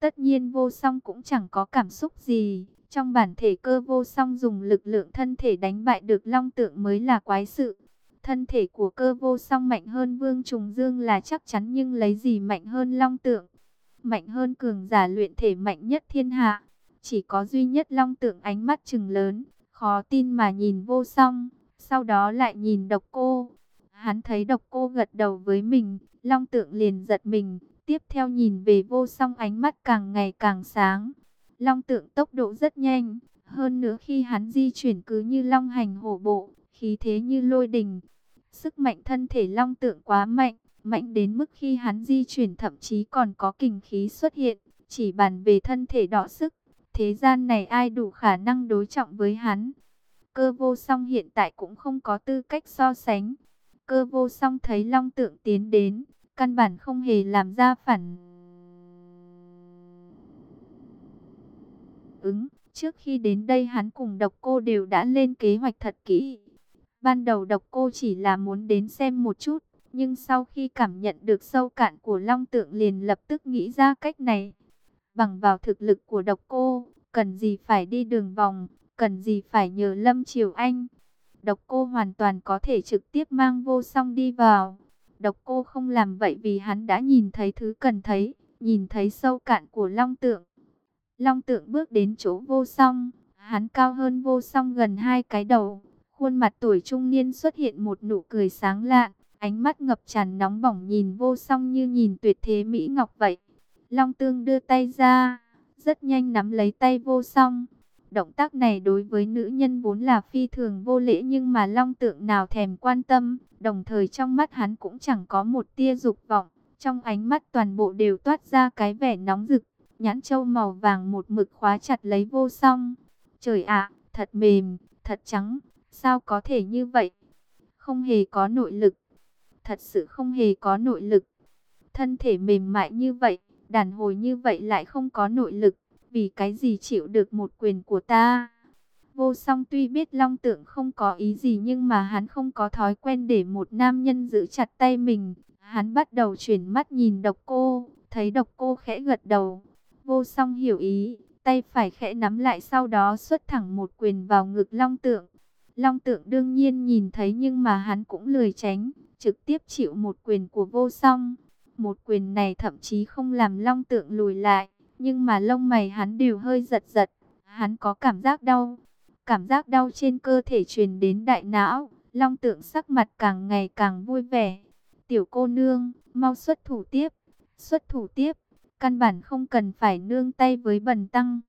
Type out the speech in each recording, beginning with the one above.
Tất nhiên vô song cũng chẳng có cảm xúc gì. Trong bản thể cơ vô song dùng lực lượng thân thể đánh bại được long tượng mới là quái sự. Thân thể của cơ vô song mạnh hơn vương trùng dương là chắc chắn nhưng lấy gì mạnh hơn long tượng. Mạnh hơn cường giả luyện thể mạnh nhất thiên hạ. Chỉ có duy nhất long tượng ánh mắt trừng lớn, khó tin mà nhìn vô song. Sau đó lại nhìn độc cô. Hắn thấy độc cô gật đầu với mình, long tượng liền giật mình. Tiếp theo nhìn về vô song ánh mắt càng ngày càng sáng. Long tượng tốc độ rất nhanh, hơn nữa khi hắn di chuyển cứ như long hành hổ bộ, khí thế như lôi đình. Sức mạnh thân thể long tượng quá mạnh, mạnh đến mức khi hắn di chuyển thậm chí còn có kình khí xuất hiện, chỉ bàn về thân thể đỏ sức. Thế gian này ai đủ khả năng đối trọng với hắn. Cơ vô song hiện tại cũng không có tư cách so sánh. Cơ vô song thấy long tượng tiến đến, căn bản không hề làm ra phản ứng. Trước khi đến đây hắn cùng độc cô đều đã lên kế hoạch thật kỹ. Ban đầu độc cô chỉ là muốn đến xem một chút, nhưng sau khi cảm nhận được sâu cạn của long tượng liền lập tức nghĩ ra cách này. Bằng vào thực lực của độc cô, cần gì phải đi đường vòng, cần gì phải nhờ Lâm Triều Anh. Độc cô hoàn toàn có thể trực tiếp mang vô song đi vào. Độc cô không làm vậy vì hắn đã nhìn thấy thứ cần thấy, nhìn thấy sâu cạn của long tượng. Long tượng bước đến chỗ vô song, hắn cao hơn vô song gần hai cái đầu. Khuôn mặt tuổi trung niên xuất hiện một nụ cười sáng lạ, ánh mắt ngập tràn nóng bỏng nhìn vô song như nhìn tuyệt thế Mỹ Ngọc vậy. Long tương đưa tay ra, rất nhanh nắm lấy tay vô song. Động tác này đối với nữ nhân vốn là phi thường vô lễ nhưng mà long tượng nào thèm quan tâm, đồng thời trong mắt hắn cũng chẳng có một tia dục vọng, trong ánh mắt toàn bộ đều toát ra cái vẻ nóng rực, nhãn châu màu vàng một mực khóa chặt lấy vô song. Trời ạ, thật mềm, thật trắng, sao có thể như vậy? Không hề có nội lực, thật sự không hề có nội lực. Thân thể mềm mại như vậy, đàn hồi như vậy lại không có nội lực, vì cái gì chịu được một quyền của ta? Vô song tuy biết long tượng không có ý gì nhưng mà hắn không có thói quen để một nam nhân giữ chặt tay mình. Hắn bắt đầu chuyển mắt nhìn độc cô, thấy độc cô khẽ gật đầu. Vô song hiểu ý, tay phải khẽ nắm lại sau đó xuất thẳng một quyền vào ngực long tượng. Long tượng đương nhiên nhìn thấy nhưng mà hắn cũng lười tránh, trực tiếp chịu một quyền của vô song. Một quyền này thậm chí không làm long tượng lùi lại, nhưng mà lông mày hắn đều hơi giật giật. Hắn có cảm giác đau, cảm giác đau trên cơ thể truyền đến đại não. Long tượng sắc mặt càng ngày càng vui vẻ. Tiểu cô nương, mau xuất thủ tiếp, xuất thủ tiếp. Căn bản không cần phải nương tay với bần tăng.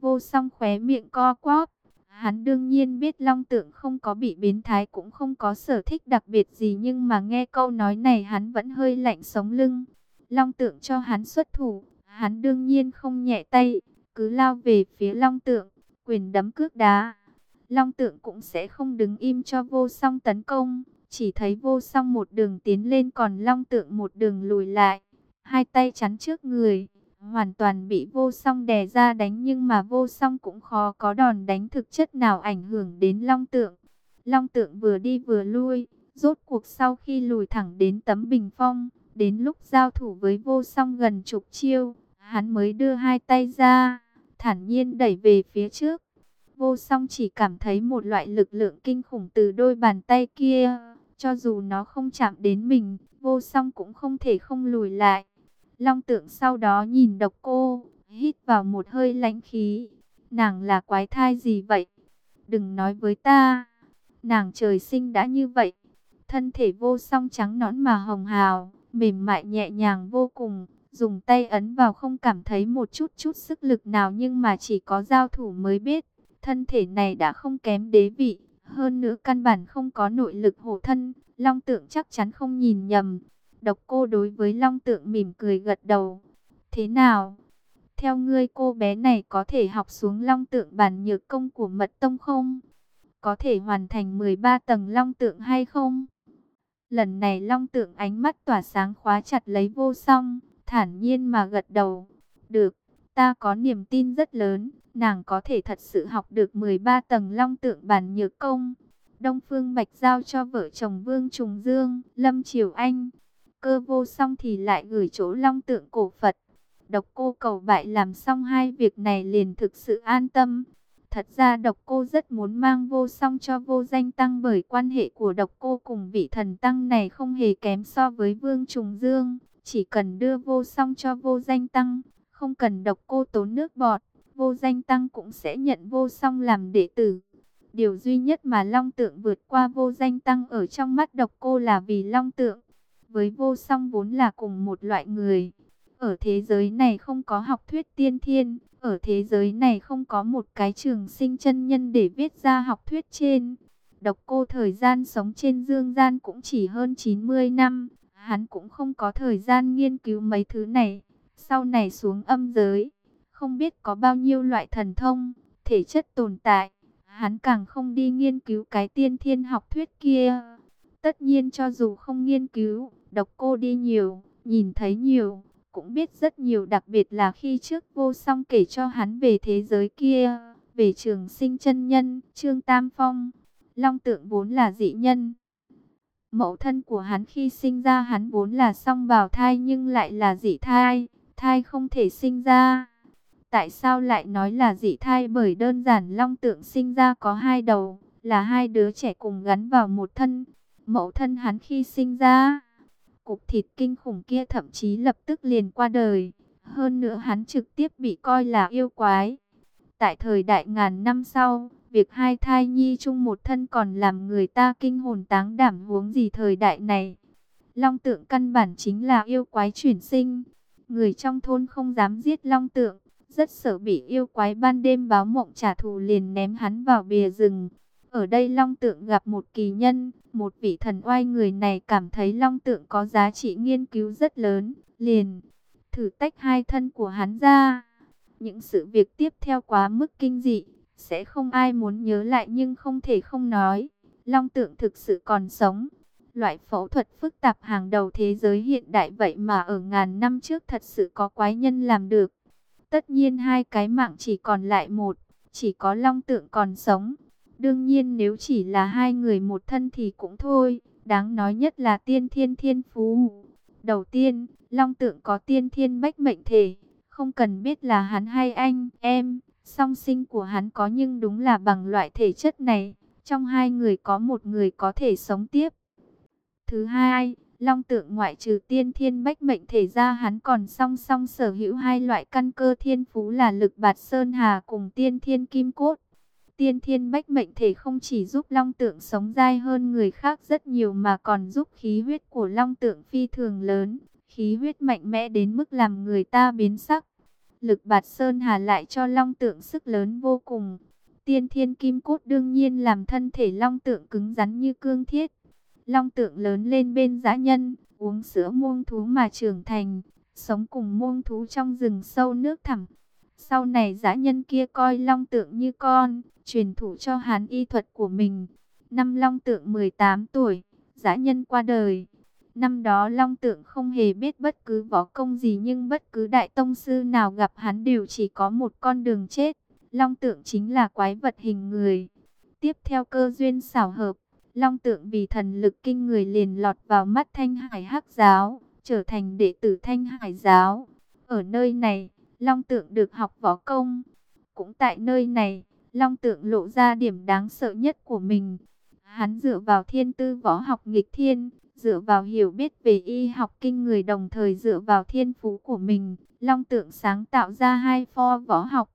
Vô song khóe miệng co quắp. Hắn đương nhiên biết Long Tượng không có bị biến thái cũng không có sở thích đặc biệt gì nhưng mà nghe câu nói này hắn vẫn hơi lạnh sống lưng. Long Tượng cho hắn xuất thủ, hắn đương nhiên không nhẹ tay, cứ lao về phía Long Tượng, quyền đấm cước đá. Long Tượng cũng sẽ không đứng im cho vô song tấn công, chỉ thấy vô song một đường tiến lên còn Long Tượng một đường lùi lại, hai tay chắn trước người hoàn toàn bị vô song đè ra đánh nhưng mà vô song cũng khó có đòn đánh thực chất nào ảnh hưởng đến long tượng. Long tượng vừa đi vừa lui, rốt cuộc sau khi lùi thẳng đến tấm bình phong, đến lúc giao thủ với vô song gần chục chiêu, hắn mới đưa hai tay ra, thản nhiên đẩy về phía trước. Vô song chỉ cảm thấy một loại lực lượng kinh khủng từ đôi bàn tay kia, cho dù nó không chạm đến mình, vô song cũng không thể không lùi lại. Long tượng sau đó nhìn độc cô, hít vào một hơi lãnh khí. Nàng là quái thai gì vậy? Đừng nói với ta. Nàng trời sinh đã như vậy. Thân thể vô song trắng nõn mà hồng hào, mềm mại nhẹ nhàng vô cùng. Dùng tay ấn vào không cảm thấy một chút chút sức lực nào nhưng mà chỉ có giao thủ mới biết. Thân thể này đã không kém đế vị. Hơn nữa căn bản không có nội lực hộ thân. Long tượng chắc chắn không nhìn nhầm. Độc cô đối với long tượng mỉm cười gật đầu. Thế nào? Theo ngươi cô bé này có thể học xuống long tượng bản nhược công của mật tông không? Có thể hoàn thành 13 tầng long tượng hay không? Lần này long tượng ánh mắt tỏa sáng khóa chặt lấy vô song, thản nhiên mà gật đầu. Được, ta có niềm tin rất lớn, nàng có thể thật sự học được 13 tầng long tượng bản nhược công. Đông Phương Bạch giao cho vợ chồng Vương Trùng Dương, Lâm Triều Anh cơ vô song thì lại gửi chỗ long tượng cổ Phật. Độc cô cầu cầu bại làm xong hai việc này liền thực sự an tâm. Thật ra độc cô rất muốn mang vô song cho vô danh tăng bởi quan hệ của độc cô cùng vị thần tăng này không hề kém so với vương trùng dương. Chỉ cần đưa vô song cho vô danh tăng, không cần độc cô tốn nước bọt, vô danh tăng cũng sẽ nhận vô song làm đệ tử. Điều duy nhất mà Long Tượng vượt qua vô danh tăng ở trong mắt độc cô là vì Long Tượng. Với vô song vốn là cùng một loại người. Ở thế giới này không có học thuyết tiên thiên. Ở thế giới này không có một cái trường sinh chân nhân để viết ra học thuyết trên. Độc cô thời gian sống trên dương gian cũng chỉ hơn 90 năm. Hắn cũng không có thời gian nghiên cứu mấy thứ này. Sau này xuống âm giới. Không biết có bao nhiêu loại thần thông, thể chất tồn tại hắn càng không đi nghiên cứu cái tiên thiên học thuyết kia. Tất nhiên cho dù không nghiên cứu, độc cô đi nhiều, nhìn thấy nhiều, cũng biết rất nhiều đặc biệt là khi trước vô song kể cho hắn về thế giới kia, về trường sinh chân nhân, Trương Tam Phong, long tượng vốn là dị nhân. Mẫu thân của hắn khi sinh ra hắn vốn là song bào thai nhưng lại là dị thai, thai không thể sinh ra. Tại sao lại nói là dị thai bởi đơn giản long tượng sinh ra có hai đầu, là hai đứa trẻ cùng gắn vào một thân. Mẫu thân hắn khi sinh ra, cục thịt kinh khủng kia thậm chí lập tức liền qua đời. Hơn nữa hắn trực tiếp bị coi là yêu quái. Tại thời đại ngàn năm sau, việc hai thai nhi chung một thân còn làm người ta kinh hồn táng đảm huống gì thời đại này. Long tượng căn bản chính là yêu quái chuyển sinh. Người trong thôn không dám giết long tượng rất sợ bị yêu quái ban đêm báo mộng trả thù liền ném hắn vào bìa rừng. Ở đây Long Tượng gặp một kỳ nhân, một vị thần oai người này cảm thấy Long Tượng có giá trị nghiên cứu rất lớn, liền thử tách hai thân của hắn ra. Những sự việc tiếp theo quá mức kinh dị, sẽ không ai muốn nhớ lại nhưng không thể không nói. Long Tượng thực sự còn sống. Loại phẫu thuật phức tạp hàng đầu thế giới hiện đại vậy mà ở ngàn năm trước thật sự có quái nhân làm được. Tất nhiên hai cái mạng chỉ còn lại một, chỉ có long tượng còn sống. Đương nhiên nếu chỉ là hai người một thân thì cũng thôi, đáng nói nhất là tiên thiên thiên phú. Đầu tiên, long tượng có tiên thiên bách mệnh thể, không cần biết là hắn hay anh, em, song sinh của hắn có nhưng đúng là bằng loại thể chất này, trong hai người có một người có thể sống tiếp. Thứ hai, Long tượng ngoại trừ tiên thiên bách mệnh thể ra hắn còn song song sở hữu hai loại căn cơ thiên phú là lực bạt sơn hà cùng tiên thiên kim cốt. Tiên thiên bách mệnh thể không chỉ giúp long tượng sống dai hơn người khác rất nhiều mà còn giúp khí huyết của long tượng phi thường lớn, khí huyết mạnh mẽ đến mức làm người ta biến sắc. Lực bạt sơn hà lại cho long tượng sức lớn vô cùng. Tiên thiên kim cốt đương nhiên làm thân thể long tượng cứng rắn như cương thiết. Long tượng lớn lên bên dã nhân, uống sữa muông thú mà trưởng thành, sống cùng muông thú trong rừng sâu nước thẳm. Sau này dã nhân kia coi long tượng như con, truyền thụ cho hắn y thuật của mình. Năm long tượng 18 tuổi, dã nhân qua đời. Năm đó long tượng không hề biết bất cứ võ công gì nhưng bất cứ đại tông sư nào gặp hắn đều chỉ có một con đường chết. Long tượng chính là quái vật hình người. Tiếp theo cơ duyên xảo hợp, Long tượng vì thần lực kinh người liền lọt vào mắt Thanh Hải Hắc Giáo, trở thành đệ tử Thanh Hải Giáo. Ở nơi này, Long tượng được học võ công. Cũng tại nơi này, Long tượng lộ ra điểm đáng sợ nhất của mình. Hắn dựa vào thiên tư võ học nghịch thiên, dựa vào hiểu biết về y học kinh người đồng thời dựa vào thiên phú của mình. Long tượng sáng tạo ra hai pho võ học.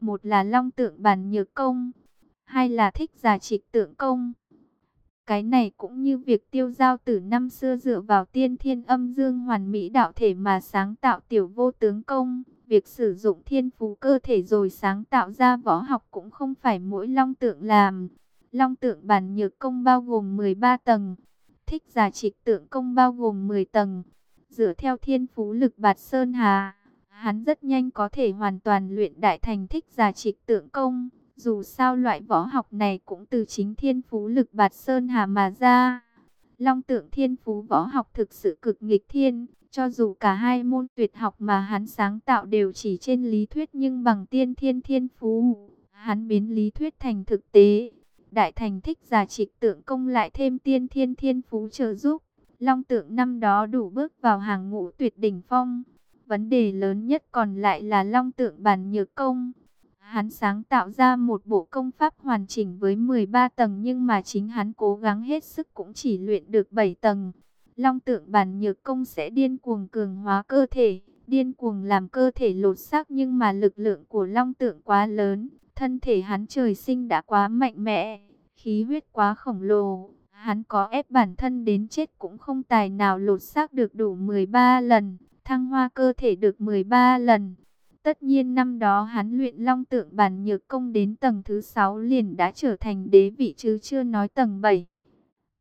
Một là long tượng bản nhược công, hai là thích giả trịch tượng công. Cái này cũng như việc tiêu giao từ năm xưa dựa vào tiên thiên âm dương hoàn mỹ đạo thể mà sáng tạo tiểu vô tướng công. Việc sử dụng thiên phú cơ thể rồi sáng tạo ra võ học cũng không phải mỗi long tượng làm. Long tượng bản nhược công bao gồm 13 tầng. Thích giả trịch tượng công bao gồm 10 tầng. Dựa theo thiên phú lực bạt sơn hà, hắn rất nhanh có thể hoàn toàn luyện đại thành thích giả trịch tượng công. Dù sao loại võ học này cũng từ chính thiên phú lực bạt sơn hà mà ra. Long tượng thiên phú võ học thực sự cực nghịch thiên, cho dù cả hai môn tuyệt học mà hắn sáng tạo đều chỉ trên lý thuyết nhưng bằng tiên thiên thiên phú, hắn biến lý thuyết thành thực tế. Đại thành thích giả trịch tượng công lại thêm tiên thiên thiên phú trợ giúp. Long tượng năm đó đủ bước vào hàng ngũ tuyệt đỉnh phong. Vấn đề lớn nhất còn lại là long tượng bản nhược công. Hắn sáng tạo ra một bộ công pháp hoàn chỉnh với 13 tầng nhưng mà chính hắn cố gắng hết sức cũng chỉ luyện được 7 tầng. Long tượng bản nhược công sẽ điên cuồng cường hóa cơ thể, điên cuồng làm cơ thể lột xác nhưng mà lực lượng của long tượng quá lớn, thân thể hắn trời sinh đã quá mạnh mẽ, khí huyết quá khổng lồ, hắn có ép bản thân đến chết cũng không tài nào lột xác được đủ 13 lần, thăng hoa cơ thể được 13 lần. Tất nhiên năm đó hắn luyện long tượng bản nhược công đến tầng thứ 6 liền đã trở thành đế vị chứ chưa nói tầng 7.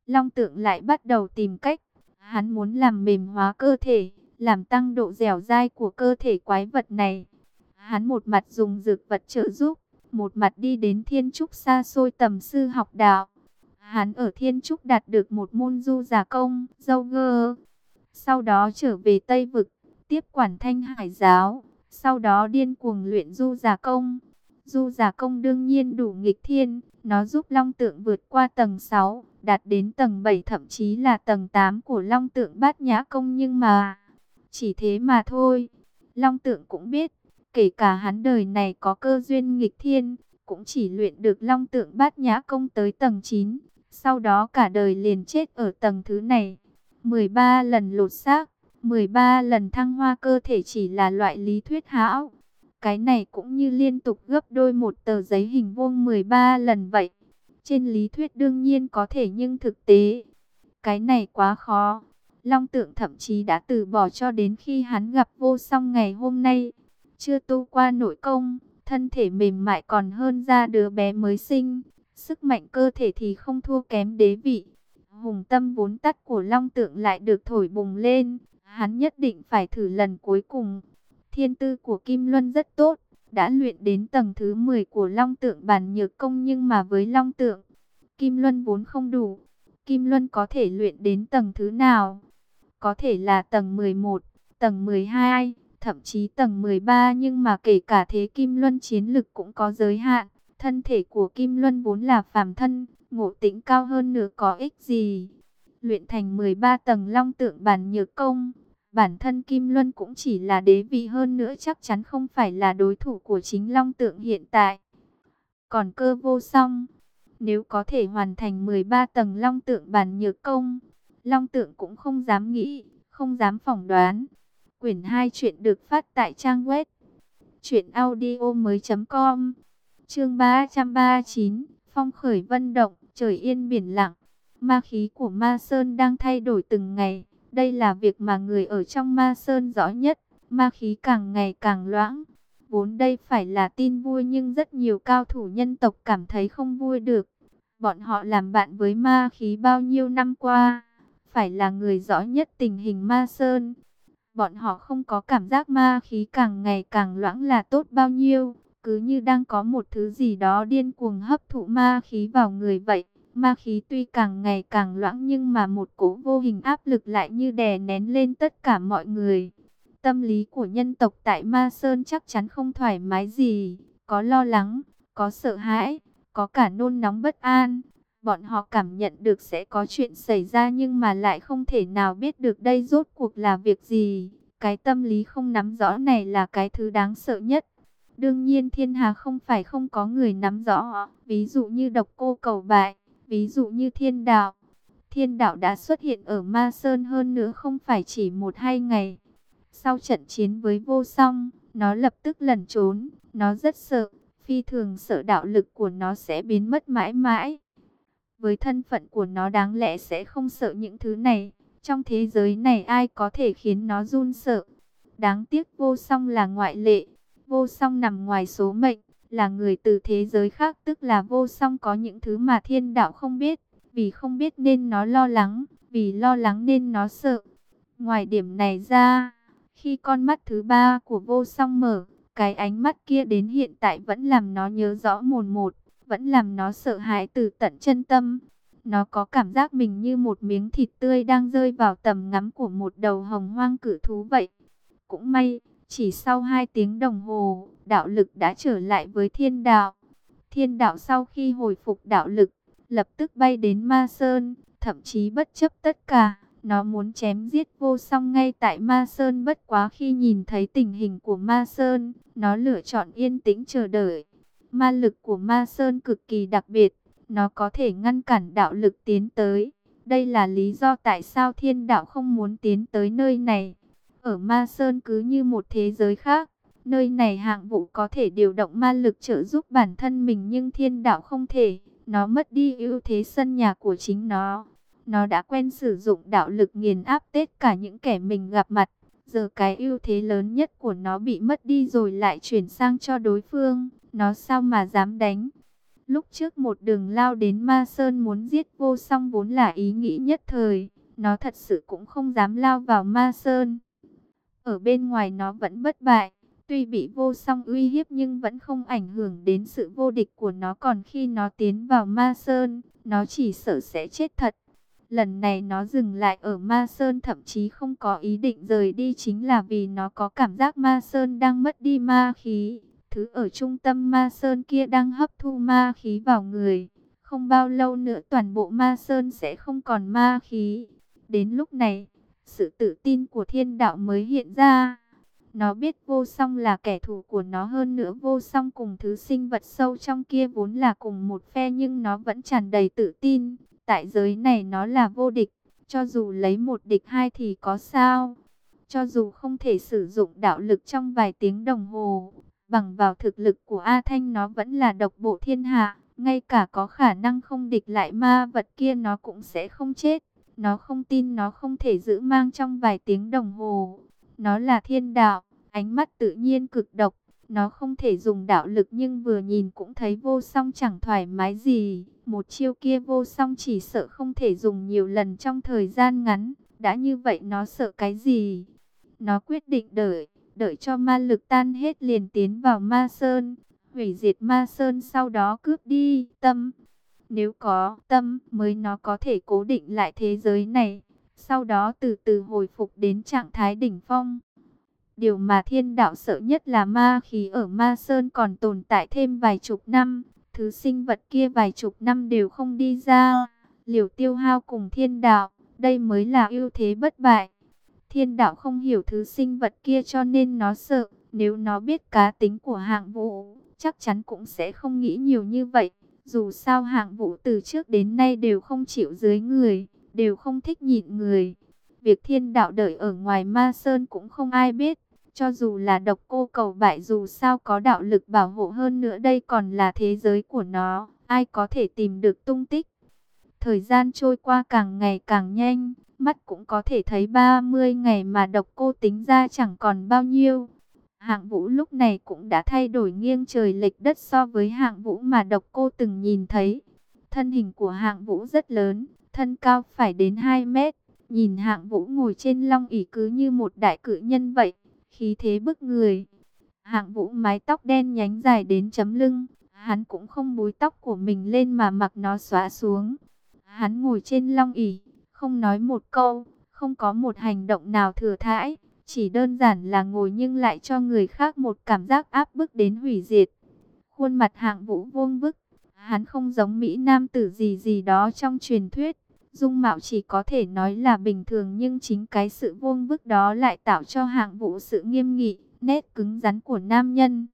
Long tượng lại bắt đầu tìm cách, hắn muốn làm mềm hóa cơ thể, làm tăng độ dẻo dai của cơ thể quái vật này. Hắn một mặt dùng dược vật trợ giúp, một mặt đi đến thiên trúc xa xôi tầm sư học đạo. Hắn ở thiên trúc đạt được một môn du giả công, dâu gơ. Sau đó trở về Tây Vực, tiếp quản thanh hải giáo. Sau đó điên cuồng luyện du giả công. Du giả công đương nhiên đủ nghịch thiên, nó giúp long tượng vượt qua tầng 6, đạt đến tầng 7 thậm chí là tầng 8 của long tượng bát nhã công nhưng mà... Chỉ thế mà thôi. Long tượng cũng biết, kể cả hắn đời này có cơ duyên nghịch thiên, cũng chỉ luyện được long tượng bát nhã công tới tầng 9. Sau đó cả đời liền chết ở tầng thứ này. 13 lần lột xác, 13 lần thăng hoa cơ thể chỉ là loại lý thuyết hão. Cái này cũng như liên tục gấp đôi một tờ giấy hình vuông 13 lần vậy. Trên lý thuyết đương nhiên có thể nhưng thực tế, cái này quá khó. Long tượng thậm chí đã từ bỏ cho đến khi hắn gặp vô song ngày hôm nay. Chưa tu qua nội công, thân thể mềm mại còn hơn ra đứa bé mới sinh. Sức mạnh cơ thể thì không thua kém đế vị. Hùng tâm vốn tắt của long tượng lại được thổi bùng lên. Hắn nhất định phải thử lần cuối cùng. Thiên tư của Kim Luân rất tốt. Đã luyện đến tầng thứ 10 của long tượng bản nhược công nhưng mà với long tượng. Kim Luân vốn không đủ. Kim Luân có thể luyện đến tầng thứ nào? có thể là tầng 11, tầng 12, thậm chí tầng 13 nhưng mà kể cả thế Kim Luân chiến lực cũng có giới hạn. Thân thể của Kim Luân vốn là phàm thân, ngộ tĩnh cao hơn nữa có ích gì. Luyện thành 13 tầng long tượng bản nhược công, bản thân Kim Luân cũng chỉ là đế vị hơn nữa chắc chắn không phải là đối thủ của chính long tượng hiện tại. Còn cơ vô song, nếu có thể hoàn thành 13 tầng long tượng bản nhược công, Long tượng cũng không dám nghĩ, không dám phỏng đoán. Quyển 2 chuyện được phát tại trang web truyệnaudiomoi.com. Chương 339, Phong khởi vân động, trời yên biển lặng. Ma khí của Ma Sơn đang thay đổi từng ngày, đây là việc mà người ở trong Ma Sơn rõ nhất, ma khí càng ngày càng loãng. Vốn đây phải là tin vui nhưng rất nhiều cao thủ nhân tộc cảm thấy không vui được. Bọn họ làm bạn với ma khí bao nhiêu năm qua phải là người rõ nhất tình hình ma sơn. Bọn họ không có cảm giác ma khí càng ngày càng loãng là tốt bao nhiêu, cứ như đang có một thứ gì đó điên cuồng hấp thụ ma khí vào người vậy. Ma khí tuy càng ngày càng loãng nhưng mà một cỗ vô hình áp lực lại như đè nén lên tất cả mọi người. Tâm lý của nhân tộc tại Ma Sơn chắc chắn không thoải mái gì, có lo lắng, có sợ hãi, có cả nôn nóng bất an. Bọn họ cảm nhận được sẽ có chuyện xảy ra nhưng mà lại không thể nào biết được đây rốt cuộc là việc gì. Cái tâm lý không nắm rõ này là cái thứ đáng sợ nhất. Đương nhiên thiên hà không phải không có người nắm rõ. Ví dụ như độc cô cầu bại, ví dụ như thiên đạo. Thiên đạo đã xuất hiện ở Ma Sơn hơn nữa không phải chỉ một hai ngày. Sau trận chiến với vô song, nó lập tức lẩn trốn. Nó rất sợ, phi thường sợ đạo lực của nó sẽ biến mất mãi mãi. Với thân phận của nó đáng lẽ sẽ không sợ những thứ này. Trong thế giới này ai có thể khiến nó run sợ. Đáng tiếc vô song là ngoại lệ. Vô song nằm ngoài số mệnh. Là người từ thế giới khác tức là vô song có những thứ mà thiên đạo không biết. Vì không biết nên nó lo lắng. Vì lo lắng nên nó sợ. Ngoài điểm này ra, khi con mắt thứ ba của vô song mở, cái ánh mắt kia đến hiện tại vẫn làm nó nhớ rõ mồn một vẫn làm nó sợ hãi từ tận chân tâm. Nó có cảm giác mình như một miếng thịt tươi đang rơi vào tầm ngắm của một đầu hồng hoang cử thú vậy. Cũng may, chỉ sau hai tiếng đồng hồ, đạo lực đã trở lại với thiên đạo. Thiên đạo sau khi hồi phục đạo lực, lập tức bay đến Ma Sơn, thậm chí bất chấp tất cả, Nó muốn chém giết vô song ngay tại Ma Sơn bất quá khi nhìn thấy tình hình của Ma Sơn, nó lựa chọn yên tĩnh chờ đợi. Ma lực của Ma Sơn cực kỳ đặc biệt, nó có thể ngăn cản đạo lực tiến tới. Đây là lý do tại sao thiên đạo không muốn tiến tới nơi này. Ở Ma Sơn cứ như một thế giới khác, nơi này hạng vũ có thể điều động ma lực trợ giúp bản thân mình nhưng thiên đạo không thể. Nó mất đi ưu thế sân nhà của chính nó. Nó đã quen sử dụng đạo lực nghiền áp tất cả những kẻ mình gặp mặt. Giờ cái ưu thế lớn nhất của nó bị mất đi rồi lại chuyển sang cho đối phương. Nó sao mà dám đánh? Lúc trước một đường lao đến Ma Sơn muốn giết vô song vốn là ý nghĩ nhất thời. Nó thật sự cũng không dám lao vào Ma Sơn. Ở bên ngoài nó vẫn bất bại. Tuy bị vô song uy hiếp nhưng vẫn không ảnh hưởng đến sự vô địch của nó. Còn khi nó tiến vào Ma Sơn, nó chỉ sợ sẽ chết thật. Lần này nó dừng lại ở Ma Sơn thậm chí không có ý định rời đi chính là vì nó có cảm giác Ma Sơn đang mất đi ma khí. Thứ ở trung tâm Ma Sơn kia đang hấp thu ma khí vào người. Không bao lâu nữa toàn bộ Ma Sơn sẽ không còn ma khí. Đến lúc này, sự tự tin của thiên đạo mới hiện ra. Nó biết vô song là kẻ thù của nó hơn nữa vô song cùng thứ sinh vật sâu trong kia vốn là cùng một phe nhưng nó vẫn tràn đầy tự tin. Tại giới này nó là vô địch, cho dù lấy một địch hai thì có sao. Cho dù không thể sử dụng đạo lực trong vài tiếng đồng hồ, bằng vào thực lực của A Thanh nó vẫn là độc bộ thiên hạ. Ngay cả có khả năng không địch lại ma vật kia nó cũng sẽ không chết. Nó không tin nó không thể giữ mang trong vài tiếng đồng hồ. Nó là thiên đạo, ánh mắt tự nhiên cực độc. Nó không thể dùng đạo lực nhưng vừa nhìn cũng thấy vô song chẳng thoải mái gì. Một chiêu kia vô song chỉ sợ không thể dùng nhiều lần trong thời gian ngắn. Đã như vậy nó sợ cái gì? Nó quyết định đợi, đợi cho ma lực tan hết liền tiến vào ma sơn. Hủy diệt ma sơn sau đó cướp đi tâm. Nếu có tâm mới nó có thể cố định lại thế giới này. Sau đó từ từ hồi phục đến trạng thái đỉnh phong. Điều mà thiên đạo sợ nhất là ma khí ở ma sơn còn tồn tại thêm vài chục năm. Thứ sinh vật kia vài chục năm đều không đi ra. Liều tiêu hao cùng thiên đạo, đây mới là ưu thế bất bại. Thiên đạo không hiểu thứ sinh vật kia cho nên nó sợ. Nếu nó biết cá tính của hạng vũ, chắc chắn cũng sẽ không nghĩ nhiều như vậy. Dù sao hạng vũ từ trước đến nay đều không chịu dưới người, đều không thích nhịn người. Việc thiên đạo đợi ở ngoài ma sơn cũng không ai biết. Cho dù là độc cô cầu bại dù sao có đạo lực bảo hộ hơn nữa đây còn là thế giới của nó. Ai có thể tìm được tung tích. Thời gian trôi qua càng ngày càng nhanh. Mắt cũng có thể thấy 30 ngày mà độc cô tính ra chẳng còn bao nhiêu. Hạng vũ lúc này cũng đã thay đổi nghiêng trời lệch đất so với hạng vũ mà độc cô từng nhìn thấy. Thân hình của hạng vũ rất lớn, thân cao phải đến 2 mét. Nhìn hạng vũ ngồi trên long ỷ cứ như một đại cự nhân vậy, khí thế bức người. Hạng vũ mái tóc đen nhánh dài đến chấm lưng, hắn cũng không búi tóc của mình lên mà mặc nó xóa xuống. Hắn ngồi trên long ỷ, không nói một câu, không có một hành động nào thừa thãi, chỉ đơn giản là ngồi nhưng lại cho người khác một cảm giác áp bức đến hủy diệt. Khuôn mặt hạng vũ vuông bức, hắn không giống Mỹ Nam tử gì gì đó trong truyền thuyết. Dung mạo chỉ có thể nói là bình thường nhưng chính cái sự vuông bức đó lại tạo cho hạng vũ sự nghiêm nghị, nét cứng rắn của nam nhân.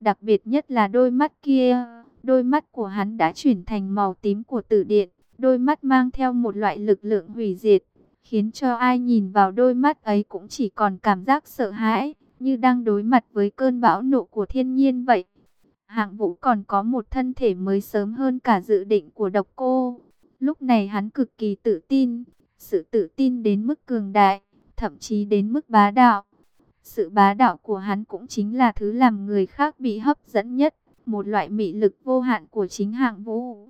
Đặc biệt nhất là đôi mắt kia, đôi mắt của hắn đã chuyển thành màu tím của tử điện, đôi mắt mang theo một loại lực lượng hủy diệt, khiến cho ai nhìn vào đôi mắt ấy cũng chỉ còn cảm giác sợ hãi, như đang đối mặt với cơn bão nộ của thiên nhiên vậy. Hạng vũ còn có một thân thể mới sớm hơn cả dự định của độc cô. Lúc này hắn cực kỳ tự tin, sự tự tin đến mức cường đại, thậm chí đến mức bá đạo. Sự bá đạo của hắn cũng chính là thứ làm người khác bị hấp dẫn nhất, một loại mị lực vô hạn của chính hạng vũ.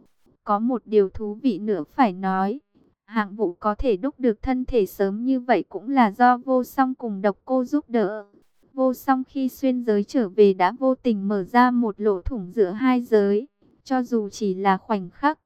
Có một điều thú vị nữa phải nói, hạng vũ có thể đúc được thân thể sớm như vậy cũng là do vô song cùng độc cô giúp đỡ. Vô song khi xuyên giới trở về đã vô tình mở ra một lỗ thủng giữa hai giới, cho dù chỉ là khoảnh khắc.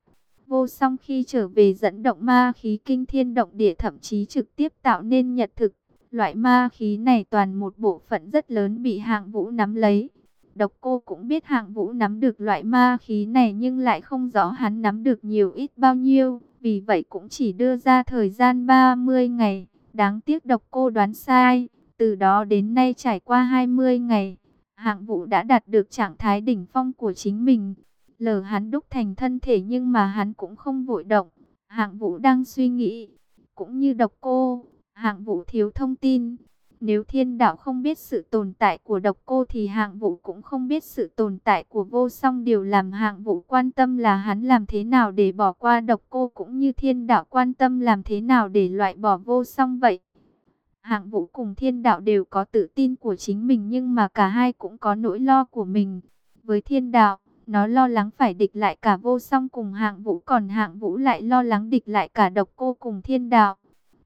Vô song khi trở về dẫn động ma khí kinh thiên động địa thậm chí trực tiếp tạo nên nhật thực. Loại ma khí này toàn một bộ phận rất lớn bị hạng vũ nắm lấy. Độc cô cũng biết hạng vũ nắm được loại ma khí này nhưng lại không rõ hắn nắm được nhiều ít bao nhiêu. Vì vậy cũng chỉ đưa ra thời gian 30 ngày. Đáng tiếc độc cô đoán sai. Từ đó đến nay trải qua 20 ngày, hạng vũ đã đạt được trạng thái đỉnh phong của chính mình. Lờ hắn đúc thành thân thể nhưng mà hắn cũng không vội động. Hạng vũ đang suy nghĩ, cũng như độc cô, hạng vũ thiếu thông tin. Nếu thiên đạo không biết sự tồn tại của độc cô thì hạng vũ cũng không biết sự tồn tại của vô song. Điều làm hạng vũ quan tâm là hắn làm thế nào để bỏ qua độc cô cũng như thiên đạo quan tâm làm thế nào để loại bỏ vô song vậy. Hạng vũ cùng thiên đạo đều có tự tin của chính mình nhưng mà cả hai cũng có nỗi lo của mình. Với thiên đạo, nó lo lắng phải địch lại cả vô song cùng hạng vũ còn hạng vũ lại lo lắng địch lại cả độc cô cùng thiên đạo.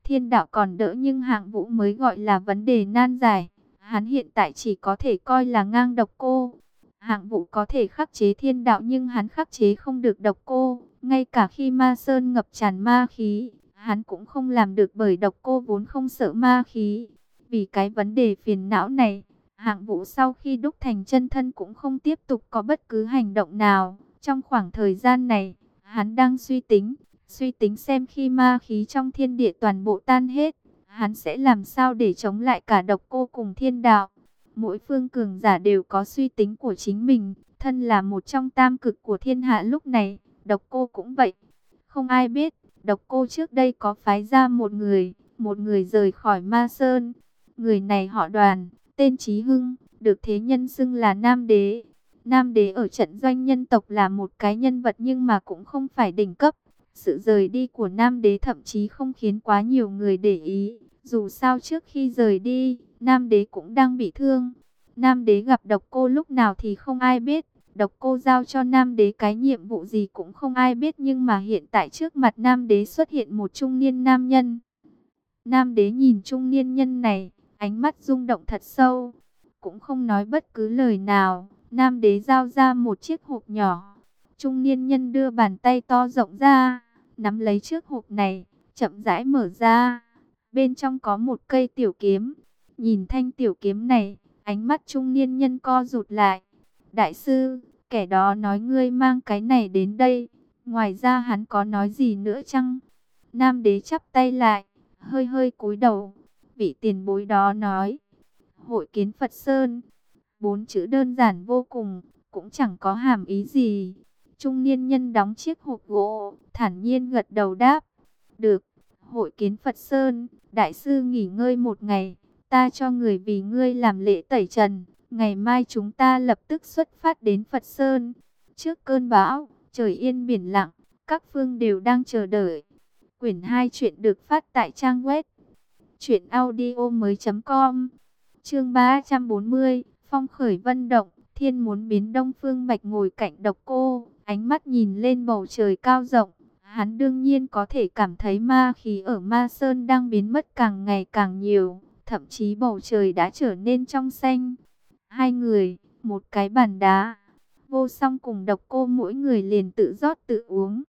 Thiên đạo còn đỡ nhưng hạng vũ mới gọi là vấn đề nan giải. Hắn hiện tại chỉ có thể coi là ngang độc cô. Hạng vũ có thể khắc chế thiên đạo nhưng hắn khắc chế không được độc cô. Ngay cả khi ma sơn ngập tràn ma khí, hắn cũng không làm được bởi độc cô vốn không sợ ma khí. Vì cái vấn đề phiền não này, hạng vũ sau khi đúc thành chân thân cũng không tiếp tục có bất cứ hành động nào. Trong khoảng thời gian này, hắn đang suy tính, suy tính xem khi ma khí trong thiên địa toàn bộ tan hết, hắn sẽ làm sao để chống lại cả độc cô cùng thiên đạo. Mỗi phương cường giả đều có suy tính của chính mình, thân là một trong tam cực của thiên hạ lúc này, độc cô cũng vậy. Không ai biết, Độc cô trước đây có phái ra một người, một người rời khỏi Ma Sơn. Người này họ đoàn, tên Trí Hưng, được thế nhân xưng là Nam Đế. Nam Đế ở trận doanh nhân tộc là một cái nhân vật nhưng mà cũng không phải đỉnh cấp. Sự rời đi của Nam Đế thậm chí không khiến quá nhiều người để ý. Dù sao trước khi rời đi, Nam Đế cũng đang bị thương. Nam Đế gặp độc cô lúc nào thì không ai biết. Độc cô giao cho Nam Đế cái nhiệm vụ gì cũng không ai biết nhưng mà hiện tại trước mặt Nam Đế xuất hiện một trung niên nam nhân. Nam Đế nhìn trung niên nhân này, ánh mắt rung động thật sâu, cũng không nói bất cứ lời nào. Nam Đế giao ra một chiếc hộp nhỏ. Trung niên nhân đưa bàn tay to rộng ra, nắm lấy chiếc hộp này, chậm rãi mở ra. Bên trong có một cây tiểu kiếm. Nhìn thanh tiểu kiếm này, ánh mắt trung niên nhân co rụt lại. Đại sư, kẻ đó nói ngươi mang cái này đến đây. Ngoài ra hắn có nói gì nữa chăng? Nam đế chắp tay lại, hơi hơi cúi đầu. Vị tiền bối đó nói. Hội kiến Phật Sơn. Bốn chữ đơn giản vô cùng, cũng chẳng có hàm ý gì. Trung niên nhân đóng chiếc hộp gỗ, thản nhiên gật đầu đáp. Được, hội kiến Phật Sơn, đại sư nghỉ ngơi một ngày, ta cho người vì ngươi làm lễ tẩy trần. Ngày mai chúng ta lập tức xuất phát đến Phật Sơn. Trước cơn bão, trời yên biển lặng, các phương đều đang chờ đợi. Quyển 2 chuyện được phát tại trang web truyệnaudiomoi.com. Chương 340, Phong khởi vân động, Thiên muốn biến Đông Phương Bạch ngồi cạnh Độc Cô, ánh mắt nhìn lên bầu trời cao rộng, hắn đương nhiên có thể cảm thấy ma khí ở Ma Sơn đang biến mất càng ngày càng nhiều, thậm chí bầu trời đã trở nên trong xanh. Hai người, một cái bàn đá. Vô song cùng độc cô mỗi người liền tự rót tự uống.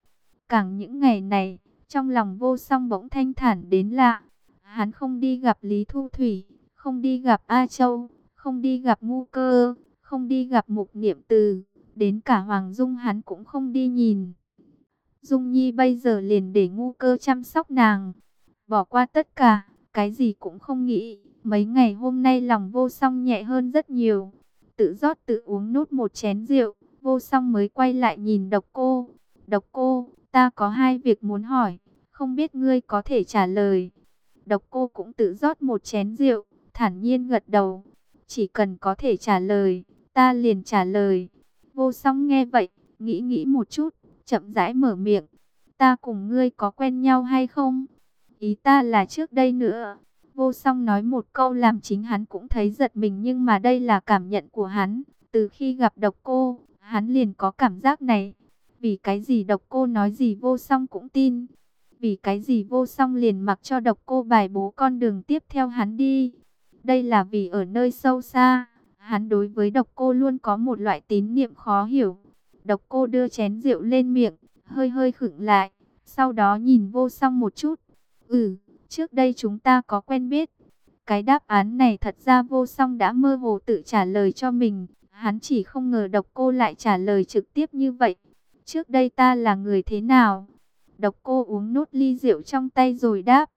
Càng những ngày này, trong lòng vô song bỗng thanh thản đến lạ. Hắn không đi gặp Lý Thu Thủy, không đi gặp A Châu, không đi gặp Ngu Cơ, không đi gặp Mục Niệm Từ. Đến cả Hoàng Dung hắn cũng không đi nhìn. Dung Nhi bây giờ liền để Ngu Cơ chăm sóc nàng. Bỏ qua tất cả, cái gì cũng không nghĩ. Mấy ngày hôm nay lòng vô song nhẹ hơn rất nhiều. Tự rót tự uống nút một chén rượu, vô song mới quay lại nhìn độc cô. Độc cô, ta có hai việc muốn hỏi, không biết ngươi có thể trả lời. Độc cô cũng tự rót một chén rượu, thản nhiên gật đầu. Chỉ cần có thể trả lời, ta liền trả lời. Vô song nghe vậy, nghĩ nghĩ một chút, chậm rãi mở miệng. Ta cùng ngươi có quen nhau hay không? Ý ta là trước đây nữa, Vô song nói một câu làm chính hắn cũng thấy giật mình nhưng mà đây là cảm nhận của hắn. Từ khi gặp độc cô, hắn liền có cảm giác này. Vì cái gì độc cô nói gì vô song cũng tin. Vì cái gì vô song liền mặc cho độc cô bài bố con đường tiếp theo hắn đi. Đây là vì ở nơi sâu xa, hắn đối với độc cô luôn có một loại tín niệm khó hiểu. Độc cô đưa chén rượu lên miệng, hơi hơi khựng lại, sau đó nhìn vô song một chút. Ừ. Trước đây chúng ta có quen biết. Cái đáp án này thật ra vô song đã mơ hồ tự trả lời cho mình. Hắn chỉ không ngờ độc cô lại trả lời trực tiếp như vậy. Trước đây ta là người thế nào? Độc cô uống nốt ly rượu trong tay rồi đáp.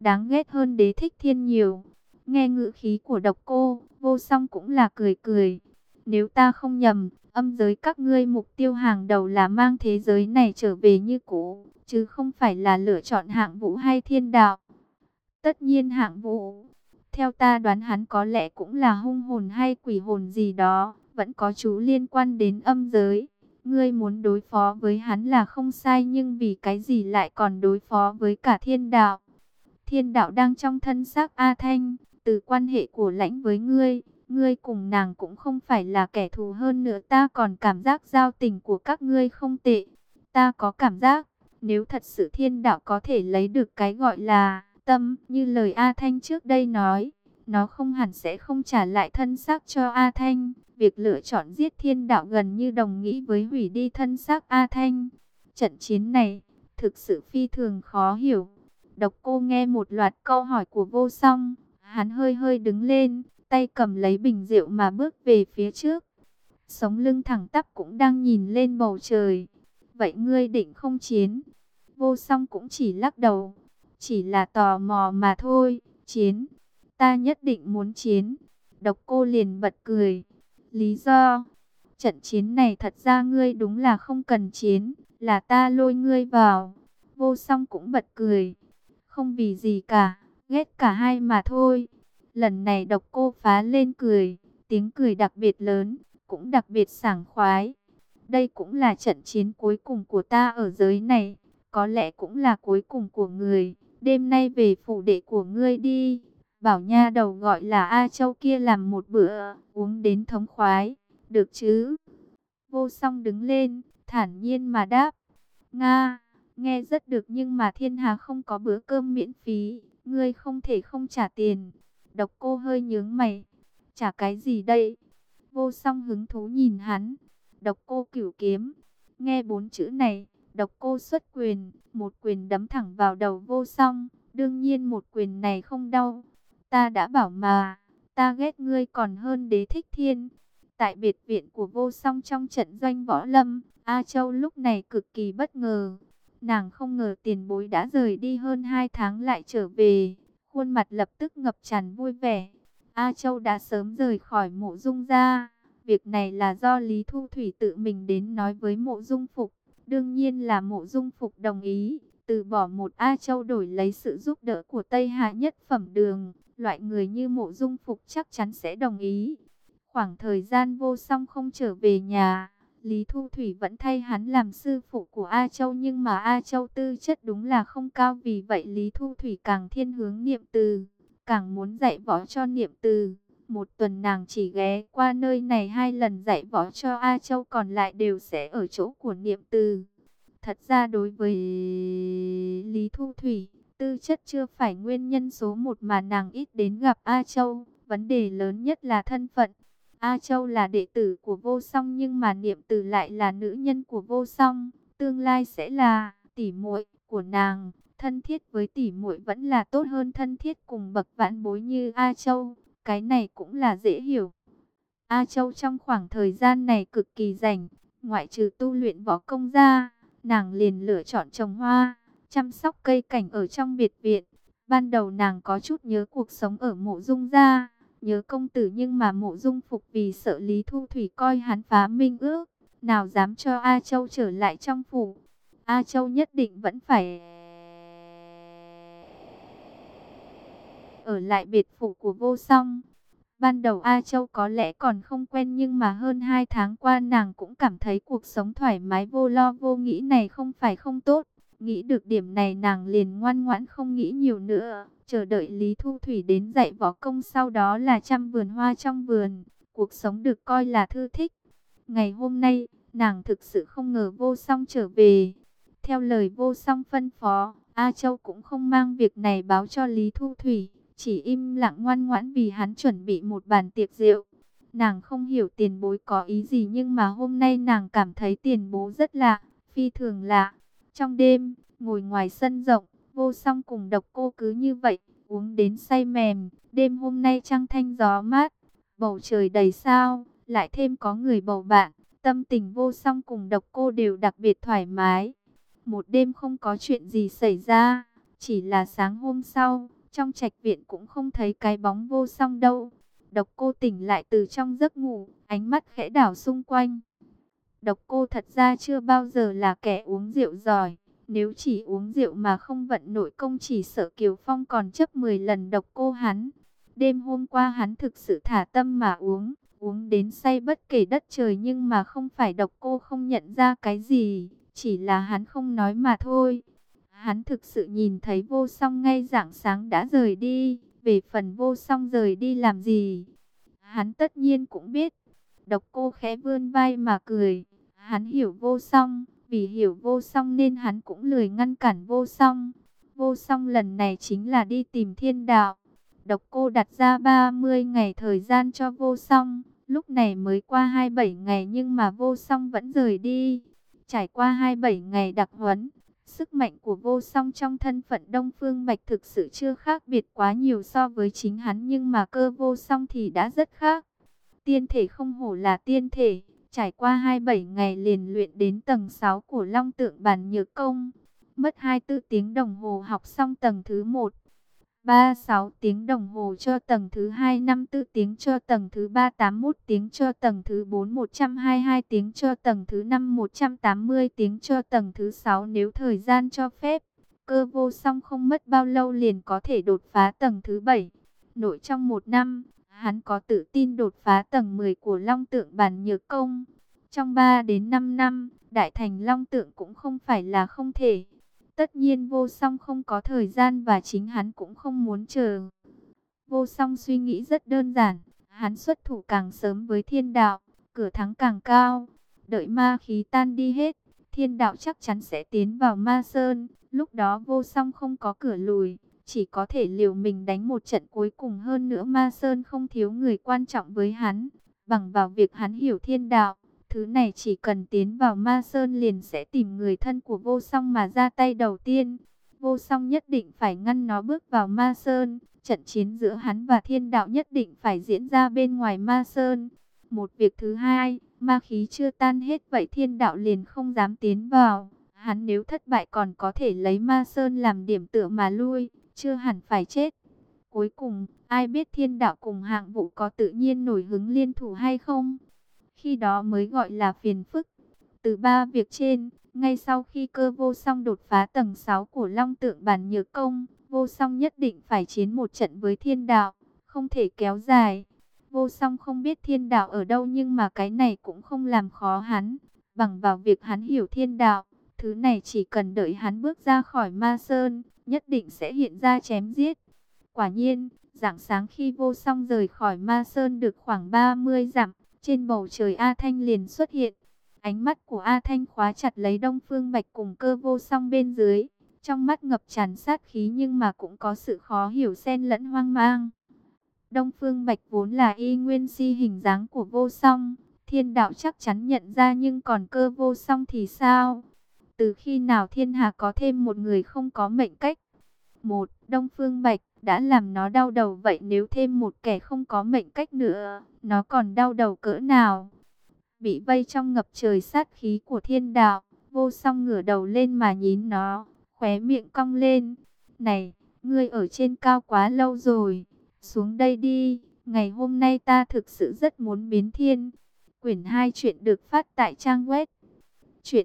Đáng ghét hơn đế thích thiên nhiều. Nghe ngữ khí của độc cô, vô song cũng là cười cười. Nếu ta không nhầm, âm giới các ngươi mục tiêu hàng đầu là mang thế giới này trở về như cũ, chứ không phải là lựa chọn hạng vũ hay thiên đạo. Tất nhiên hạng vũ, theo ta đoán hắn có lẽ cũng là hung hồn hay quỷ hồn gì đó, vẫn có chú liên quan đến âm giới. Ngươi muốn đối phó với hắn là không sai nhưng vì cái gì lại còn đối phó với cả thiên đạo? Thiên đạo đang trong thân xác A Thanh, từ quan hệ của lãnh với ngươi, ngươi cùng nàng cũng không phải là kẻ thù hơn nữa ta còn cảm giác giao tình của các ngươi không tệ. Ta có cảm giác, nếu thật sự thiên đạo có thể lấy được cái gọi là tâm như lời A Thanh trước đây nói, nó không hẳn sẽ không trả lại thân xác cho A Thanh. Việc lựa chọn giết thiên đạo gần như đồng nghĩ với hủy đi thân xác A Thanh. Trận chiến này thực sự phi thường khó hiểu. Độc cô nghe một loạt câu hỏi của vô song, hắn hơi hơi đứng lên, tay cầm lấy bình rượu mà bước về phía trước. Sống lưng thẳng tắp cũng đang nhìn lên bầu trời. Vậy ngươi định không chiến? Vô song cũng chỉ lắc đầu. Chỉ là tò mò mà thôi. Chiến. Ta nhất định muốn chiến. Độc cô liền bật cười. Lý do? Trận chiến này thật ra ngươi đúng là không cần chiến. Là ta lôi ngươi vào. Vô song cũng bật cười. Không vì gì cả. Ghét cả hai mà thôi. Lần này độc cô phá lên cười, tiếng cười đặc biệt lớn, cũng đặc biệt sảng khoái. Đây cũng là trận chiến cuối cùng của ta ở giới này, có lẽ cũng là cuối cùng của người. Đêm nay về phủ đệ của ngươi đi, bảo nha đầu gọi là A Châu kia làm một bữa, uống đến thống khoái, được chứ? Vô song đứng lên, thản nhiên mà đáp, Nga, nghe rất được nhưng mà thiên hà không có bữa cơm miễn phí, ngươi không thể không trả tiền. Độc cô hơi nhướng mày. trả cái gì đây? Vô song hứng thú nhìn hắn. Độc cô cửu kiếm. Nghe bốn chữ này, độc cô xuất quyền. Một quyền đấm thẳng vào đầu vô song. Đương nhiên một quyền này không đau. Ta đã bảo mà. Ta ghét ngươi còn hơn đế thích thiên. Tại biệt viện của vô song trong trận doanh võ lâm. A Châu lúc này cực kỳ bất ngờ. Nàng không ngờ tiền bối đã rời đi hơn hai tháng lại trở về khuôn mặt lập tức ngập tràn vui vẻ. A Châu đã sớm rời khỏi mộ dung ra. Việc này là do Lý Thu Thủy tự mình đến nói với mộ dung phục. Đương nhiên là mộ dung phục đồng ý. Từ bỏ một A Châu đổi lấy sự giúp đỡ của Tây Hạ nhất phẩm đường. Loại người như mộ dung phục chắc chắn sẽ đồng ý. Khoảng thời gian vô song không trở về nhà. Lý Thu Thủy vẫn thay hắn làm sư phụ của A Châu nhưng mà A Châu tư chất đúng là không cao vì vậy Lý Thu Thủy càng thiên hướng niệm từ, càng muốn dạy võ cho niệm từ. Một tuần nàng chỉ ghé qua nơi này hai lần dạy võ cho A Châu còn lại đều sẽ ở chỗ của niệm từ. Thật ra đối với Lý Thu Thủy, tư chất chưa phải nguyên nhân số một mà nàng ít đến gặp A Châu. Vấn đề lớn nhất là thân phận. A Châu là đệ tử của vô song nhưng mà niệm từ lại là nữ nhân của vô song, tương lai sẽ là tỷ muội của nàng, thân thiết với tỷ muội vẫn là tốt hơn thân thiết cùng bậc vãn bối như A Châu, cái này cũng là dễ hiểu. A Châu trong khoảng thời gian này cực kỳ rảnh, ngoại trừ tu luyện võ công ra, nàng liền lựa chọn trồng hoa, chăm sóc cây cảnh ở trong biệt viện. Ban đầu nàng có chút nhớ cuộc sống ở mộ dung gia nhớ công tử nhưng mà mộ dung phục vì sợ Lý Thu Thủy coi hắn phá minh ước, nào dám cho A Châu trở lại trong phủ. A Châu nhất định vẫn phải ở lại biệt phủ của vô song. Ban đầu A Châu có lẽ còn không quen nhưng mà hơn 2 tháng qua nàng cũng cảm thấy cuộc sống thoải mái vô lo vô nghĩ này không phải không tốt. Nghĩ được điểm này nàng liền ngoan ngoãn không nghĩ nhiều nữa chờ đợi Lý Thu Thủy đến dạy võ công sau đó là trăm vườn hoa trong vườn, cuộc sống được coi là thư thích. Ngày hôm nay, nàng thực sự không ngờ vô song trở về. Theo lời vô song phân phó, A Châu cũng không mang việc này báo cho Lý Thu Thủy, chỉ im lặng ngoan ngoãn vì hắn chuẩn bị một bàn tiệc rượu. Nàng không hiểu tiền bối có ý gì nhưng mà hôm nay nàng cảm thấy tiền bố rất lạ, phi thường lạ. Trong đêm, ngồi ngoài sân rộng, Vô song cùng độc cô cứ như vậy, uống đến say mềm. Đêm hôm nay trăng thanh gió mát, bầu trời đầy sao, lại thêm có người bầu bạn. Tâm tình vô song cùng độc cô đều đặc biệt thoải mái. Một đêm không có chuyện gì xảy ra, chỉ là sáng hôm sau, trong trạch viện cũng không thấy cái bóng vô song đâu. Độc cô tỉnh lại từ trong giấc ngủ, ánh mắt khẽ đảo xung quanh. Độc cô thật ra chưa bao giờ là kẻ uống rượu giỏi. Nếu chỉ uống rượu mà không vận nội công chỉ sợ Kiều Phong còn chấp 10 lần độc cô hắn. Đêm hôm qua hắn thực sự thả tâm mà uống, uống đến say bất kể đất trời nhưng mà không phải độc cô không nhận ra cái gì, chỉ là hắn không nói mà thôi. Hắn thực sự nhìn thấy vô song ngay rạng sáng đã rời đi, về phần vô song rời đi làm gì. Hắn tất nhiên cũng biết, độc cô khẽ vươn vai mà cười, hắn hiểu vô song, vì hiểu vô song nên hắn cũng lười ngăn cản vô song. Vô song lần này chính là đi tìm thiên đạo. Độc cô đặt ra 30 ngày thời gian cho vô song. Lúc này mới qua 27 ngày nhưng mà vô song vẫn rời đi. Trải qua 27 ngày đặc huấn, sức mạnh của vô song trong thân phận Đông Phương Bạch thực sự chưa khác biệt quá nhiều so với chính hắn nhưng mà cơ vô song thì đã rất khác. Tiên thể không hổ là tiên thể, trải qua 27 ngày liền luyện đến tầng 6 của Long Tượng Bản Nhược Công. Mất 24 tiếng đồng hồ học xong tầng thứ 1. 36 tiếng đồng hồ cho tầng thứ 2, 54 tiếng cho tầng thứ 3, 81 tiếng cho tầng thứ 4, 122 tiếng cho tầng thứ 5, 180 tiếng cho tầng thứ 6 nếu thời gian cho phép. Cơ vô song không mất bao lâu liền có thể đột phá tầng thứ 7. Nội trong một năm, hắn có tự tin đột phá tầng 10 của Long Tượng Bản Nhược Công. Trong 3 đến 5 năm, Đại Thành Long Tượng cũng không phải là không thể. Tất nhiên vô song không có thời gian và chính hắn cũng không muốn chờ. Vô song suy nghĩ rất đơn giản, hắn xuất thủ càng sớm với thiên đạo, cửa thắng càng cao. Đợi ma khí tan đi hết, thiên đạo chắc chắn sẽ tiến vào ma sơn. Lúc đó vô song không có cửa lùi, chỉ có thể liều mình đánh một trận cuối cùng hơn nữa ma sơn không thiếu người quan trọng với hắn. Bằng vào việc hắn hiểu thiên đạo, Thứ này chỉ cần tiến vào ma sơn liền sẽ tìm người thân của vô song mà ra tay đầu tiên. Vô song nhất định phải ngăn nó bước vào ma sơn. Trận chiến giữa hắn và thiên đạo nhất định phải diễn ra bên ngoài ma sơn. Một việc thứ hai, ma khí chưa tan hết vậy thiên đạo liền không dám tiến vào. Hắn nếu thất bại còn có thể lấy ma sơn làm điểm tựa mà lui, chưa hẳn phải chết. Cuối cùng, ai biết thiên đạo cùng hạng vụ có tự nhiên nổi hứng liên thủ hay không? khi đó mới gọi là phiền phức. Từ ba việc trên, ngay sau khi cơ vô song đột phá tầng 6 của Long Tượng Bản Nhược Công, vô song nhất định phải chiến một trận với thiên đạo, không thể kéo dài. Vô song không biết thiên đạo ở đâu nhưng mà cái này cũng không làm khó hắn, bằng vào việc hắn hiểu thiên đạo. Thứ này chỉ cần đợi hắn bước ra khỏi ma sơn, nhất định sẽ hiện ra chém giết. Quả nhiên, dạng sáng khi vô song rời khỏi ma sơn được khoảng 30 dặm, trên bầu trời A Thanh liền xuất hiện. Ánh mắt của A Thanh khóa chặt lấy Đông Phương Bạch cùng cơ vô song bên dưới. Trong mắt ngập tràn sát khí nhưng mà cũng có sự khó hiểu xen lẫn hoang mang. Đông Phương Bạch vốn là y nguyên si hình dáng của vô song. Thiên đạo chắc chắn nhận ra nhưng còn cơ vô song thì sao? Từ khi nào thiên hạ có thêm một người không có mệnh cách? Một, Đông Phương Bạch đã làm nó đau đầu vậy nếu thêm một kẻ không có mệnh cách nữa, nó còn đau đầu cỡ nào? Bị vây trong ngập trời sát khí của thiên đạo, vô song ngửa đầu lên mà nhín nó, khóe miệng cong lên. Này, ngươi ở trên cao quá lâu rồi, xuống đây đi, ngày hôm nay ta thực sự rất muốn biến thiên. Quyển 2 chuyện được phát tại trang web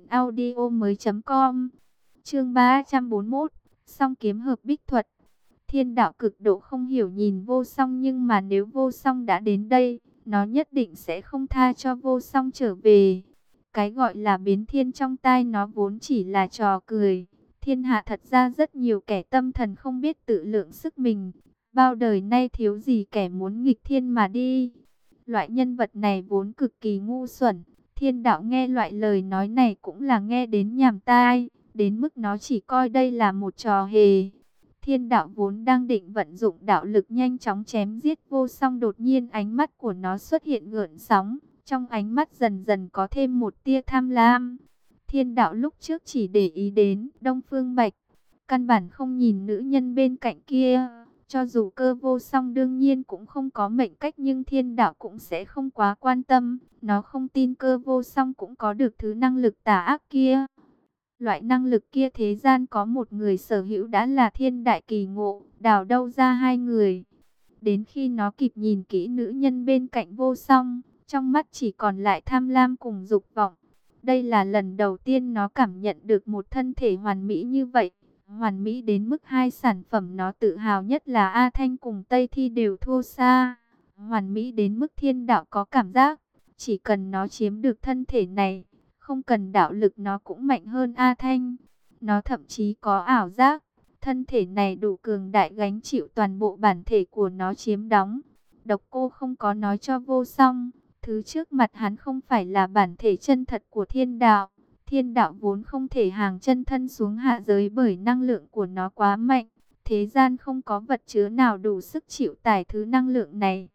audio mới.com Chương 341 Song kiếm hợp bích thuật Thiên đạo cực độ không hiểu nhìn vô song nhưng mà nếu vô song đã đến đây, nó nhất định sẽ không tha cho vô song trở về. Cái gọi là biến thiên trong tai nó vốn chỉ là trò cười. Thiên hạ thật ra rất nhiều kẻ tâm thần không biết tự lượng sức mình. Bao đời nay thiếu gì kẻ muốn nghịch thiên mà đi. Loại nhân vật này vốn cực kỳ ngu xuẩn. Thiên đạo nghe loại lời nói này cũng là nghe đến nhàm tai. Đến mức nó chỉ coi đây là một trò hề. Thiên đạo vốn đang định vận dụng đạo lực nhanh chóng chém giết vô song, đột nhiên ánh mắt của nó xuất hiện gợn sóng. Trong ánh mắt dần dần có thêm một tia tham lam. Thiên đạo lúc trước chỉ để ý đến Đông Phương Bạch. Căn bản không nhìn nữ nhân bên cạnh kia. Cho dù cơ vô song đương nhiên cũng không có mệnh cách nhưng thiên đạo cũng sẽ không quá quan tâm. Nó không tin cơ vô song cũng có được thứ năng lực tà ác kia. Loại năng lực kia thế gian có một người sở hữu đã là thiên đại kỳ ngộ, đào đâu ra hai người. Đến khi nó kịp nhìn kỹ nữ nhân bên cạnh vô song, trong mắt chỉ còn lại tham lam cùng dục vọng. Đây là lần đầu tiên nó cảm nhận được một thân thể hoàn mỹ như vậy. Hoàn mỹ đến mức hai sản phẩm nó tự hào nhất là A Thanh cùng Tây Thi đều thua xa. Hoàn mỹ đến mức thiên đạo có cảm giác, chỉ cần nó chiếm được thân thể này, không cần đạo lực nó cũng mạnh hơn A Thanh. Nó thậm chí có ảo giác, thân thể này đủ cường đại gánh chịu toàn bộ bản thể của nó chiếm đóng. Độc cô không có nói cho vô song, thứ trước mặt hắn không phải là bản thể chân thật của thiên đạo. Thiên đạo vốn không thể hàng chân thân xuống hạ giới bởi năng lượng của nó quá mạnh. Thế gian không có vật chứa nào đủ sức chịu tải thứ năng lượng này.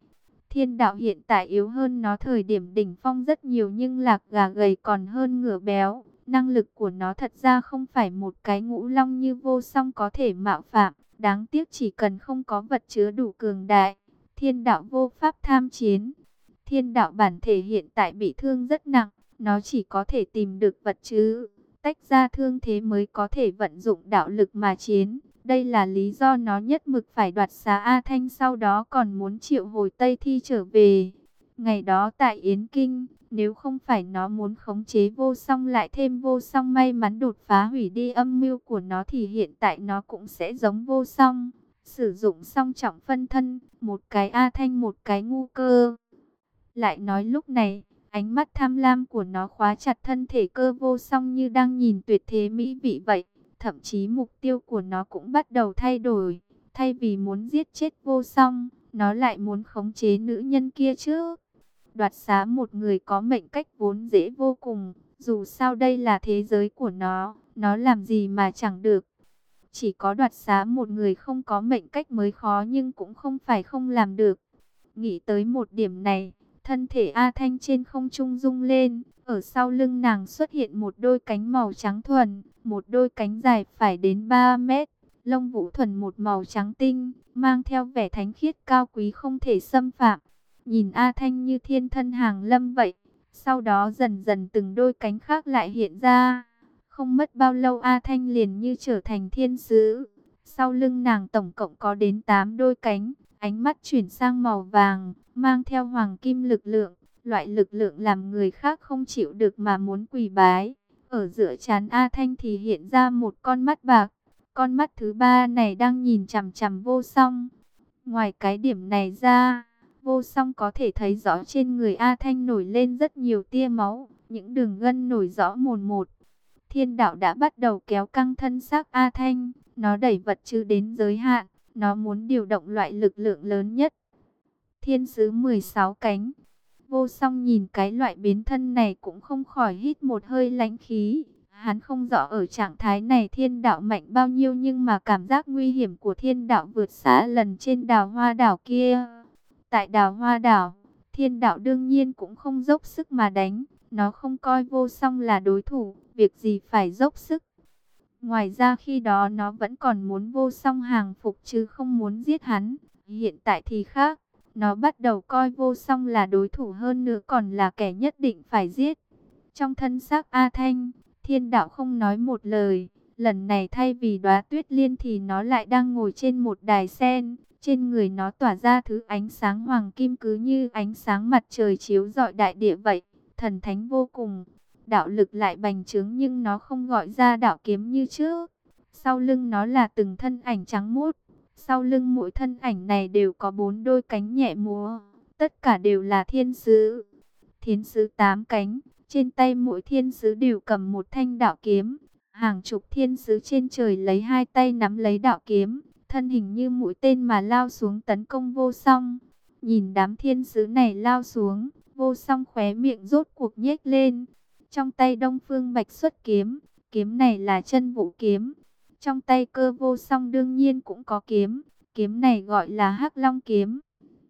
Thiên đạo hiện tại yếu hơn nó thời điểm đỉnh phong rất nhiều nhưng lạc gà gầy còn hơn ngựa béo. Năng lực của nó thật ra không phải một cái ngũ long như vô song có thể mạo phạm. Đáng tiếc chỉ cần không có vật chứa đủ cường đại. Thiên đạo vô pháp tham chiến. Thiên đạo bản thể hiện tại bị thương rất nặng. Nó chỉ có thể tìm được vật chứa. Tách ra thương thế mới có thể vận dụng đạo lực mà chiến. Đây là lý do nó nhất mực phải đoạt xá A Thanh sau đó còn muốn triệu hồi Tây Thi trở về. Ngày đó tại Yến Kinh, nếu không phải nó muốn khống chế vô song lại thêm vô song may mắn đột phá hủy đi âm mưu của nó thì hiện tại nó cũng sẽ giống vô song. Sử dụng song trọng phân thân, một cái A Thanh một cái ngu cơ. Lại nói lúc này, ánh mắt tham lam của nó khóa chặt thân thể cơ vô song như đang nhìn tuyệt thế mỹ vị vậy. Thậm chí mục tiêu của nó cũng bắt đầu thay đổi. Thay vì muốn giết chết vô song, nó lại muốn khống chế nữ nhân kia chứ. Đoạt xá một người có mệnh cách vốn dễ vô cùng. Dù sao đây là thế giới của nó, nó làm gì mà chẳng được. Chỉ có đoạt xá một người không có mệnh cách mới khó nhưng cũng không phải không làm được. Nghĩ tới một điểm này, thân thể A Thanh trên không trung rung lên, ở sau lưng nàng xuất hiện một đôi cánh màu trắng thuần, một đôi cánh dài phải đến 3 mét, lông vũ thuần một màu trắng tinh, mang theo vẻ thánh khiết cao quý không thể xâm phạm. Nhìn A Thanh như thiên thân hàng lâm vậy, sau đó dần dần từng đôi cánh khác lại hiện ra. Không mất bao lâu A Thanh liền như trở thành thiên sứ. Sau lưng nàng tổng cộng có đến 8 đôi cánh, ánh mắt chuyển sang màu vàng, mang theo hoàng kim lực lượng, loại lực lượng làm người khác không chịu được mà muốn quỳ bái. Ở giữa chán A Thanh thì hiện ra một con mắt bạc, con mắt thứ ba này đang nhìn chằm chằm vô song. Ngoài cái điểm này ra, vô song có thể thấy rõ trên người A Thanh nổi lên rất nhiều tia máu, những đường gân nổi rõ mồn một. Thiên đạo đã bắt đầu kéo căng thân xác A Thanh, nó đẩy vật chứa đến giới hạn, nó muốn điều động loại lực lượng lớn nhất. Thiên sứ 16 cánh, Vô song nhìn cái loại biến thân này cũng không khỏi hít một hơi lãnh khí. Hắn không rõ ở trạng thái này thiên đạo mạnh bao nhiêu nhưng mà cảm giác nguy hiểm của thiên đạo vượt xa lần trên đào hoa đảo kia. Tại đào hoa đảo, thiên đạo đương nhiên cũng không dốc sức mà đánh. Nó không coi vô song là đối thủ, việc gì phải dốc sức. Ngoài ra khi đó nó vẫn còn muốn vô song hàng phục chứ không muốn giết hắn. Hiện tại thì khác. Nó bắt đầu coi vô song là đối thủ hơn nữa còn là kẻ nhất định phải giết. Trong thân xác A Thanh, thiên đạo không nói một lời. Lần này thay vì đóa tuyết liên thì nó lại đang ngồi trên một đài sen. Trên người nó tỏa ra thứ ánh sáng hoàng kim cứ như ánh sáng mặt trời chiếu rọi đại địa vậy. Thần thánh vô cùng. Đạo lực lại bành trướng nhưng nó không gọi ra đạo kiếm như trước. Sau lưng nó là từng thân ảnh trắng mốt sau lưng mỗi thân ảnh này đều có bốn đôi cánh nhẹ múa, tất cả đều là thiên sứ. Thiên sứ tám cánh, trên tay mỗi thiên sứ đều cầm một thanh đạo kiếm. Hàng chục thiên sứ trên trời lấy hai tay nắm lấy đạo kiếm, thân hình như mũi tên mà lao xuống tấn công vô song. Nhìn đám thiên sứ này lao xuống, vô song khóe miệng rốt cuộc nhếch lên. Trong tay đông phương bạch xuất kiếm, kiếm này là chân vũ kiếm, trong tay cơ vô song đương nhiên cũng có kiếm, kiếm này gọi là hắc long kiếm.